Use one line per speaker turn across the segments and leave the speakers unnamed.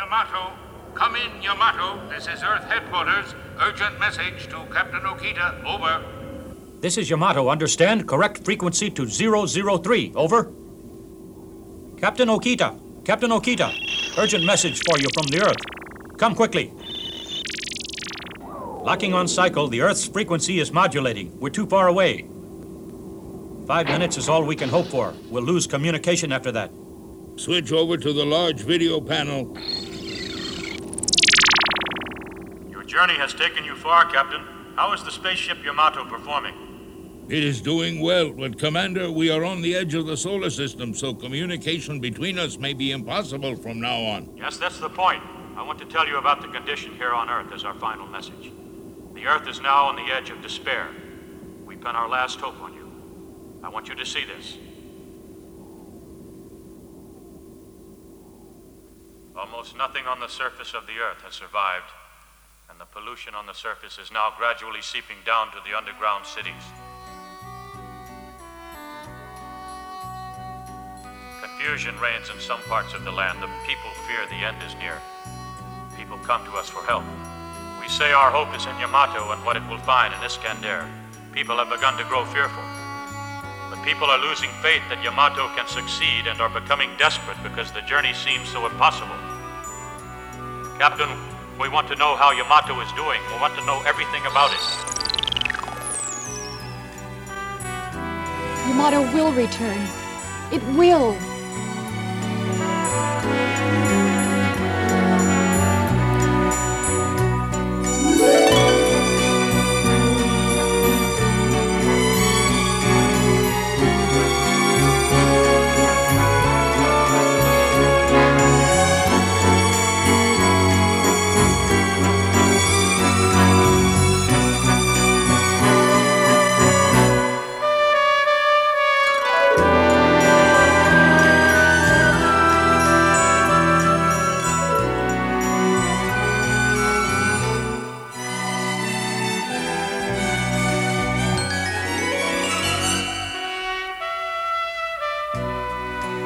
Yamato. Come in, Yamato. This is Earth headquarters. Urgent message to Captain Okita. Over.
This is Yamato. Understand? Correct frequency to 003. Over. Captain Okita. Captain Okita. Urgent message for you from the Earth. Come quickly. Locking on cycle, the Earth's frequency is modulating. We're too far away. Five minutes is all we can hope for. We'll lose communication after that.
Switch over to the large video panel.
Journey has taken you far, Captain. How is the spaceship Yamato performing?
It is doing well, but Commander, we are on the edge of the solar system, so communication between us may be impossible from now on.
Yes, that's the point. I want to tell you about the condition here on Earth as our final message. The Earth is now on the edge of despair. We pin our last hope on you. I want you to see this. Almost nothing on the surface of the Earth has survived, and the pollution on the surface is now gradually seeping down to the underground cities. Confusion reigns in some parts of the land. The people fear the end is near. People come to us for help. We say our hope is in Yamato and what it will find in Iscandar. People have begun to grow fearful. But people are losing faith that Yamato can succeed and are becoming desperate because the journey seems so impossible. Captain, we want to know how Yamato is doing. We want to know everything about it.
Yamato will return. It will.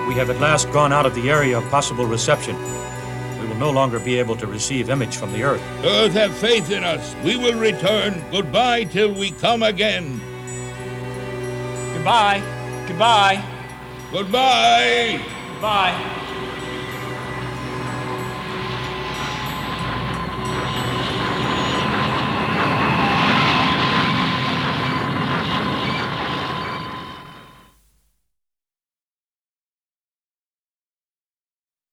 We have at last gone out of the area of possible reception. We will no longer be able to receive image from the Earth.
Earth, have faith in us. We will return. Goodbye till we come again.
Goodbye. Goodbye.
Goodbye.
Goodbye.